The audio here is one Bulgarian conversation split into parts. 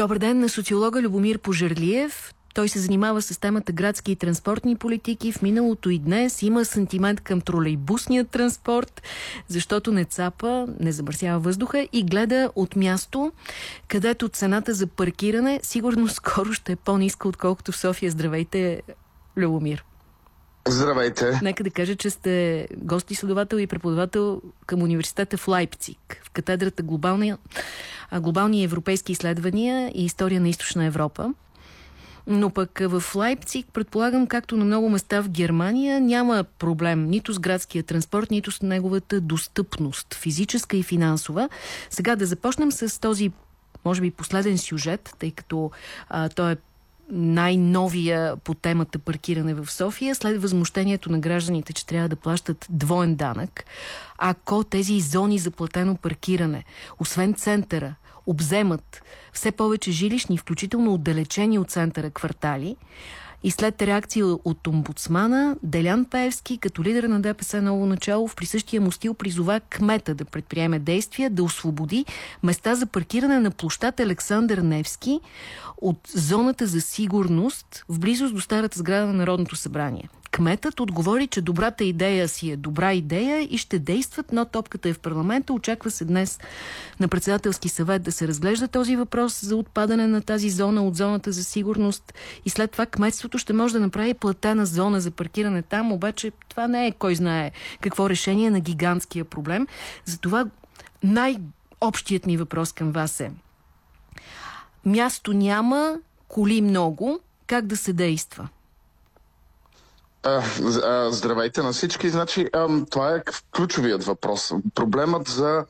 Добър ден на социолога Любомир Пожерлиев. Той се занимава с темата градски и транспортни политики. В миналото и днес има сантимент към тролейбусния транспорт, защото не цапа, не замърсява въздуха и гледа от място, където цената за паркиране сигурно скоро ще е по-ниска, отколкото в София. Здравейте, Любомир. Здравейте. Нека да кажа, че сте гост изследовател и преподавател към университета в Лайпциг, в катедрата глобални, глобални европейски изследвания и история на източна Европа. Но пък в Лайпциг, предполагам, както на много места в Германия, няма проблем нито с градския транспорт, нито с неговата достъпност, физическа и финансова. Сега да започнем с този, може би, последен сюжет, тъй като а, той е най-новия по темата паркиране в София, след възмущението на гражданите, че трябва да плащат двоен данък, ако тези зони за платено паркиране, освен центъра, обземат все повече жилищни, включително отдалечени от центъра квартали, и след реакция от омбудсмана, Делян Пеевски, като лидер на ДПС ново начало, в присъщия му стил призова кмета да предприеме действия, да освободи места за паркиране на площад Александър Невски от зоната за сигурност в близост до старата сграда на Народното събрание. Кметът отговори, че добрата идея си е добра идея и ще действат, но топката е в парламента. Очаква се днес на председателски съвет да се разглежда този въпрос за отпадане на тази зона от зоната за сигурност и след това кметството ще може да направи платена зона за паркиране там, обаче това не е кой знае какво решение на гигантския проблем. Затова най-общият ми въпрос към вас е място няма, коли много, как да се действа? Здравейте на всички. Значи, това е ключовият въпрос. Проблемът за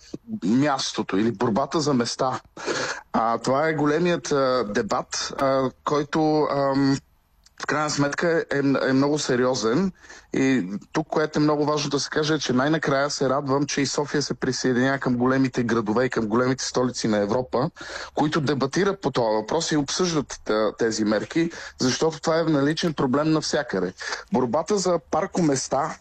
мястото или борбата за места. Това е големият дебат, който в крайна сметка е, е много сериозен. И тук, което е много важно да се каже, е, че най-накрая се радвам, че и София се присъединява към големите градове и към големите столици на Европа, които дебатират по това въпрос и обсъждат тези мерки, защото това е наличен проблем навсякъде. Борбата за паркоместа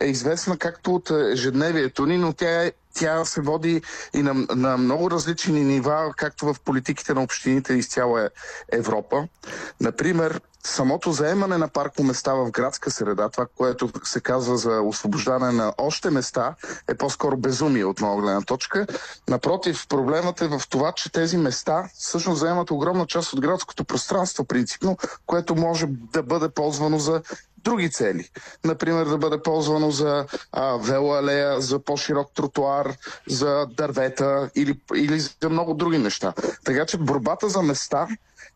е известна както от ежедневието ни, но тя е тя се води и на, на много различни нива, както в политиките на общините из цяла Европа. Например, самото заемане на паркоместа в градска среда, това, което се казва за освобождане на още места, е по-скоро безумие от моя гледна точка. Напротив, проблемът е в това, че тези места всъщност заемат огромна част от градското пространство, принципно, което може да бъде ползвано за други цели. Например, да бъде ползвано за а, велоалея, за по-широк тротуар, за дървета или, или за много други неща. Така че борбата за места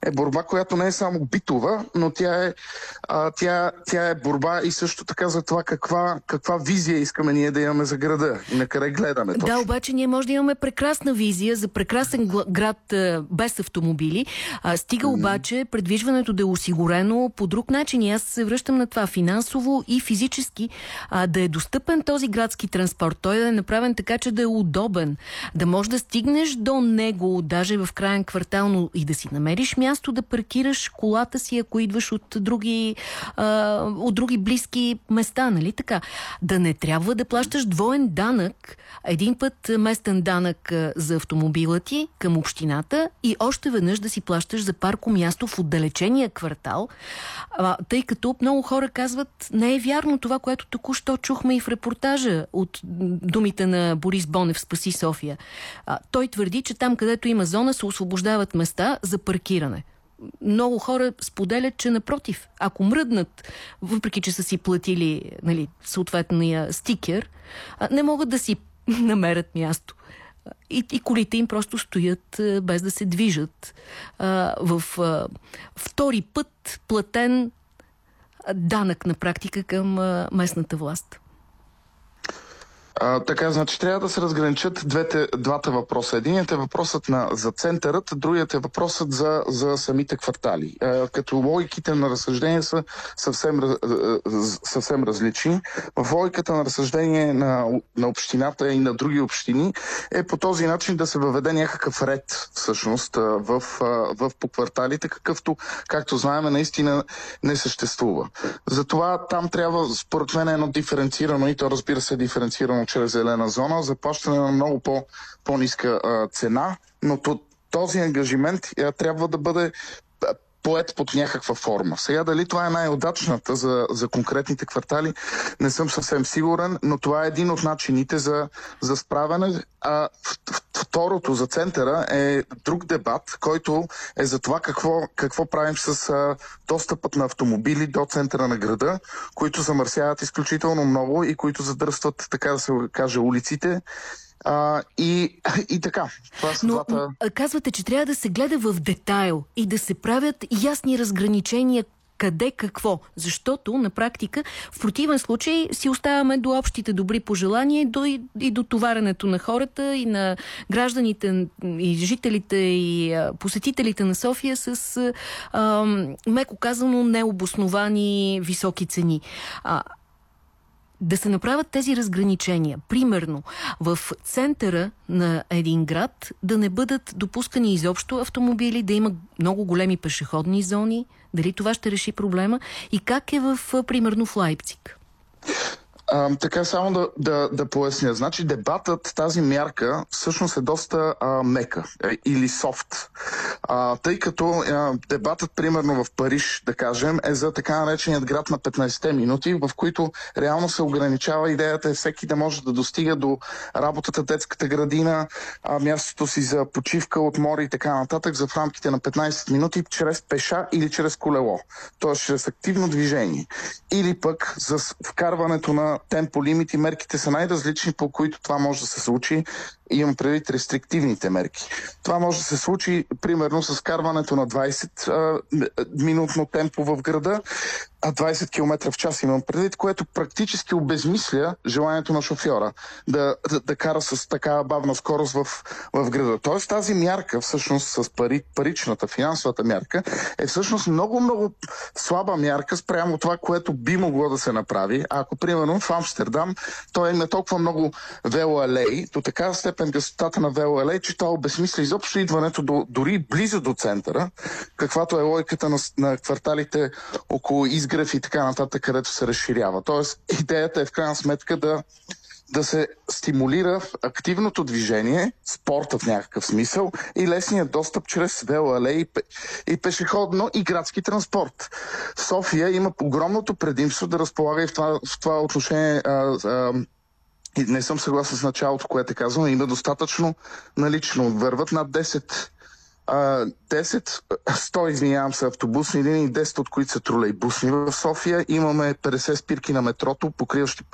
е борба, която не е само битова, но тя е, а, тя, тя е борба и също така за това каква, каква визия искаме ние да имаме за града и на къде гледаме. Точно. Да, обаче ние може да имаме прекрасна визия за прекрасен град а, без автомобили. А, стига обаче предвижването да е осигурено по друг начин. И аз се връщам на това финансово и физически а, да е достъпен този градски транспорт. Той да е направен така, че да е удобен. Да може да стигнеш до него, даже в крайен квартал, но и да си намериш място място да паркираш колата си, ако идваш от други, а, от други близки места, нали така? Да не трябва да плащаш двоен данък, един път местен данък за автомобила ти към общината и още веднъж да си плащаш за парко място в отдалечения квартал, а, тъй като много хора казват, не е вярно това, което току-що чухме и в репортажа от думите на Борис Бонев Спаси София. А, той твърди, че там, където има зона, се освобождават места за паркиране много хора споделят, че напротив, ако мръднат, въпреки че са си платили нали, съответния стикер, не могат да си намерят място. И, и колите им просто стоят без да се движат. А, в а, втори път платен данък на практика към а, местната власт. А, така, значи трябва да се разграничат двете, двата въпроса. Единият е въпросът на, за центърът, другият е въпросът за, за самите квартали. А, като логиките на разсъждение са съвсем, съвсем различни. В логиката на разсъждение на, на общината и на други общини е по този начин да се въведе някакъв ред всъщност в, в по кварталите, какъвто, както знаем, наистина не съществува. Затова там трябва, според мен, едно диференцирано и то разбира се диференцирано чрез зелена зона, заплащане на много по, по-ниска цена, но то, този ангажимент трябва да бъде поет под някаква форма. Сега дали това е най-удачната за, за конкретните квартали, не съм съвсем сигурен, но това е един от начините за, за справяне. А второто за центъра е друг дебат, който е за това какво, какво правим с а, достъпът на автомобили до центъра на града, които замърсяват изключително много и които задръстват, така да се каже, улиците а, и, и така. Това са Но, двата... Казвате, че трябва да се гледа в детайл и да се правят ясни разграничения къде какво. Защото на практика в противен случай си оставаме до общите добри пожелания до, и, и до товаренето на хората и на гражданите и жителите и а, посетителите на София с а, меко казано необосновани високи цени. А, да се направят тези разграничения. Примерно, в центъра на един град да не бъдат допускани изобщо автомобили, да има много големи пешеходни зони. Дали това ще реши проблема? И как е в, примерно, в Лайпциг? А, така само да, да, да поясня. Значи дебатът, тази мярка всъщност е доста а, мека е, или софт. А, тъй като а, дебатът, примерно в Париж, да кажем, е за така нареченият град на 15-те минути, в които реално се ограничава идеята е всеки да може да достига до работата, детската градина, а, мястото си за почивка от море и така нататък за в рамките на 15 минути чрез пеша или чрез колело. Тоест чрез активно движение. Или пък за вкарването на темпо лимити, мерките са най-различни, по които това може да се случи. Имам предвид рестриктивните мерки. Това може да се случи, примерно, с карването на 20-минутно темпо в града, 20 км в час имам предвид, което практически обезмисля желанието на шофьора да, да, да кара с такава бавна скорост в, в града. Тоест тази мярка, всъщност с пари, паричната, финансовата мярка, е всъщност много-много слаба мярка спрямо това, което би могло да се направи. Ако, примерно, в Амстердам той има толкова много велоалеи, до така степен гъстотата на велоалеи, че това обезмисля изобщо идването до, дори близо до центъра, каквато е логиката на, на кварталите около изград изгрев и така нататък, където се разширява. Тоест, идеята е в крайна сметка да, да се стимулира активното движение, спорта в някакъв смисъл и лесният достъп чрез велоалеи и пешеходно и градски транспорт. София има огромното предимство да разполага и в това, в това отношение а, а, и не съм съгласен с началото, което е казано, има достатъчно налично. Върват над 10 10, 100, извинявам се, автобусни линии, 10 от които са тролейбусни в София. Имаме 50 спирки на метрото, покриващи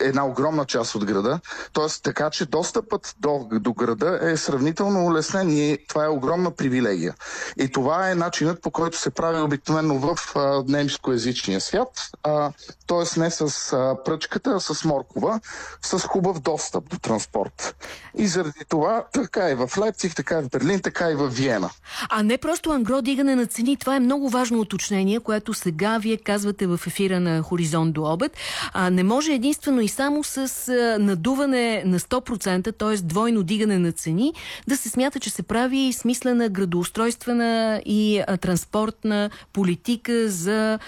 една огромна част от града. Тоест, така че достъпът до, до града е сравнително улеснен и това е огромна привилегия. И това е начинът по който се прави обикновено в а, немскоязичния свят. А, тоест не с а, пръчката, а с моркова, с хубав достъп до транспорт. И заради това така и в Лейпциг, така и в Берлин, така и в Виена хигиена. А не просто ангро дигане на цени. Това е много важно уточнение, което сега вие казвате в ефира на Хоризонт до обед. А не може единствено и само с надуване на 100%, т.е. двойно дигане на цени, да се смята, че се прави смислена градоустройствена и транспортна политика за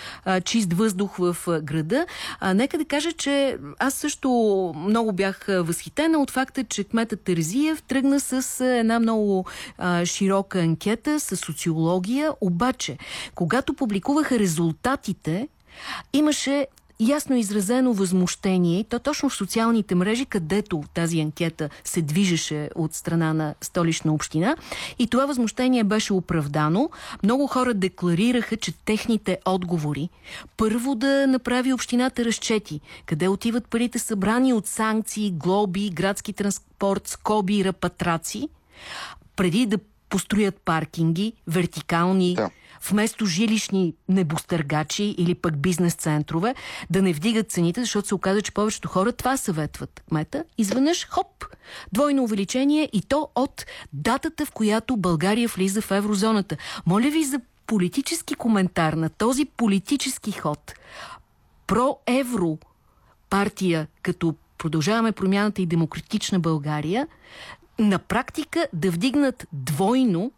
чист въздух в града. А, нека да кажа, че аз също много бях възхитена от факта, че кметът Терезиев тръгна с една много а, широка широка анкета с социология, обаче, когато публикуваха резултатите, имаше ясно изразено възмущение, то точно в социалните мрежи, където тази анкета се движеше от страна на столична община. И това възмущение беше оправдано. Много хора декларираха, че техните отговори първо да направи общината разчети, къде отиват парите събрани от санкции, глоби, градски транспорт, скоби, рапатраци, преди да построят паркинги, вертикални, да. вместо жилищни небостъргачи или пък бизнес центрове, да не вдигат цените, защото се оказа, че повечето хора това съветват кмета. Изведнъж, хоп, двойно увеличение и то от датата, в която България влиза в еврозоната. Моля ви за политически коментар на този политически ход. Про-евро партия, като Продължаваме промяната и демократична България, на практика да вдигнат двойно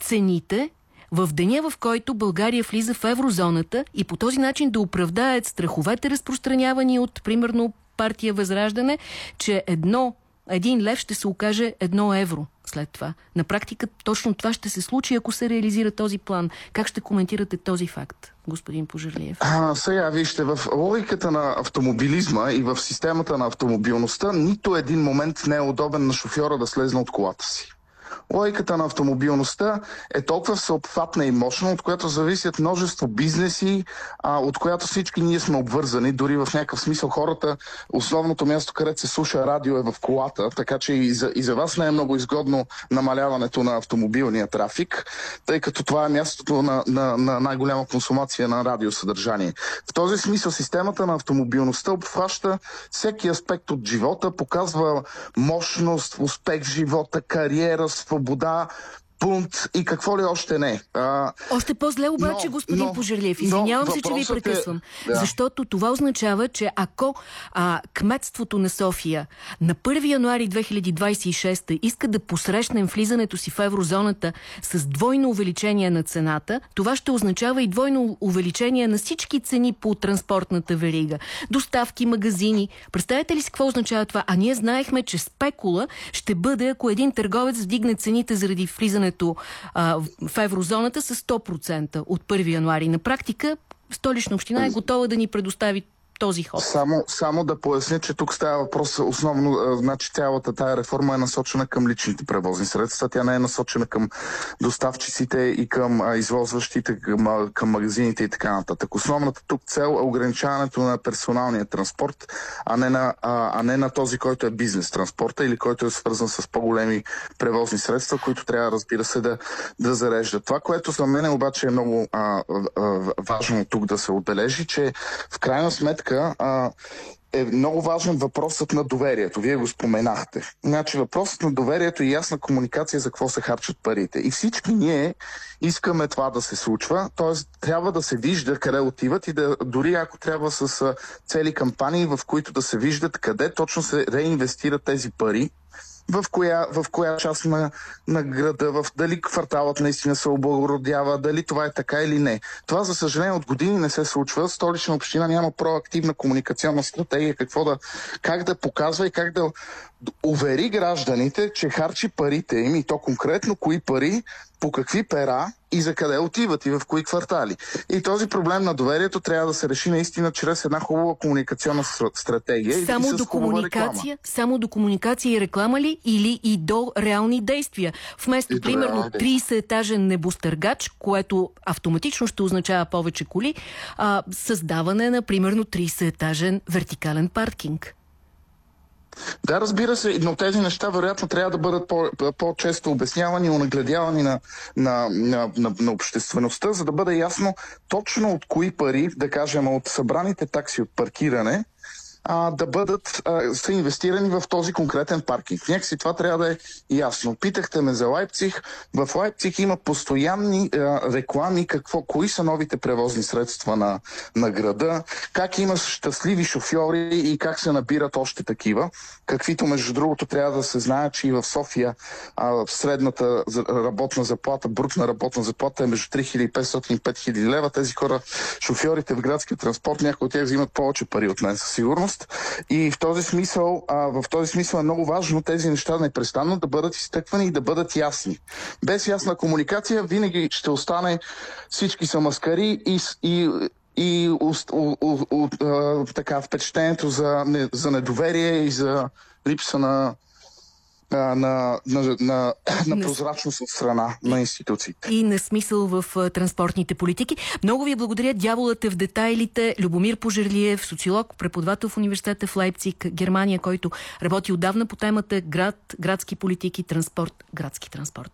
цените в деня, в който България влиза в еврозоната и по този начин да оправдаят страховете разпространявани от, примерно, партия Възраждане, че едно един лев ще се окаже едно евро след това. На практика точно това ще се случи, ако се реализира този план. Как ще коментирате този факт, господин Пожерлиев? А, сега вижте, в логиката на автомобилизма и в системата на автомобилността нито един момент не е удобен на шофьора да слезне от колата си. Логиката на автомобилността е толкова всеобхватна и мощна, от която зависят множество бизнеси, а, от която всички ние сме обвързани. Дори в някакъв смисъл хората, основното място, където се слуша радио е в колата, така че и за, и за вас не е много изгодно намаляването на автомобилния трафик, тъй като това е мястото на, на, на най-голяма консумация на радиосъдържание. В този смисъл системата на автомобилността обхваща всеки аспект от живота, показва мощност, успех в живота, кариера, swoboda бунт и какво ли още не. А, още по-зле обаче, но, господин но, Пожерлиев, извинявам се, че ви е- прекъсвам. Е, да. Защото това означава, че ако а, кметството на София на 1 януари 2026 иска да посрещнем влизането си в еврозоната с двойно увеличение на цената, това ще означава и двойно увеличение на всички цени по транспортната верига. Доставки, магазини. Представете ли си какво означава това? А ние знаехме, че спекула ще бъде, ако един търговец вдигне цените заради влизане влизането а, в еврозоната с 100% от 1 януари. На практика Столична община е готова да ни предостави този ход. Само, само да поясня, че тук става въпрос основно, значи цялата тая реформа е насочена към личните превозни средства. Тя не е насочена към доставчиците и към извозващите, към, към магазините и така нататък. Основната тук цел е ограничаването на персоналния транспорт, а не на, а, а не на този, който е бизнес транспорта или който е свързан с по-големи превозни средства, които трябва, разбира се, да, да зареждат. Това, което за мен обаче е много а, а, важно тук да се отбележи, че в крайна сметка сметка а, е много важен въпросът на доверието. Вие го споменахте. Значи въпросът на доверието и ясна комуникация за какво се харчат парите. И всички ние искаме това да се случва, т.е. трябва да се вижда къде отиват и да, дори ако трябва с цели кампании, в които да се виждат къде точно се реинвестират тези пари, в коя, в коя част на, на града, в дали кварталът наистина се облагородява, дали това е така или не. Това, за съжаление, от години не се случва. Столична община няма проактивна комуникационна стратегия, какво да, как да показва и как да увери гражданите, че харчи парите им и то конкретно кои пари, по какви пера и за къде отиват и в кои квартали. И този проблем на доверието трябва да се реши наистина чрез една хубава комуникационна стратегия. Само и до комуникация, само до комуникация и реклама ли или и до реални действия? Вместо, и примерно, 30-етажен небостъргач, което автоматично ще означава повече коли, а, създаване на, примерно, 30-етажен вертикален паркинг. Да, разбира се, но тези неща вероятно трябва да бъдат по-често по обяснявани и онагледявани на, на, на, на, на обществеността, за да бъде ясно точно от кои пари, да кажем от събраните такси от паркиране, а, да бъдат а, са инвестирани в този конкретен паркинг. Някакси това трябва да е ясно. Питахте ме за Лайпциг. В Лайпциг има постоянни а, реклами какво, кои са новите превозни средства на, на града, как има щастливи шофьори и как се набират още такива. Каквито, между другото, трябва да се знае, че и в София а, средната работна заплата, брутна работна заплата е между 3500 и 5000 лева. Тези хора, шофьорите в градския транспорт, някои от тях взимат повече пари от мен със сигурност сигурност. И в този смисъл, а, в този смисъл е много важно тези неща непрестанно да бъдат изтъквани и да бъдат ясни. Без ясна комуникация винаги ще остане всички са маскари и, и и у, у, у, а, така, впечатлението за, за недоверие и за липса на на, на, на, на прозрачност от страна на институциите. И на смисъл в транспортните политики. Много ви благодаря. Дяволът е в детайлите. Любомир Пожерлиев, социолог, преподавател в университета в Лайпциг, Германия, който работи отдавна по темата град, градски политики, транспорт, градски транспорт.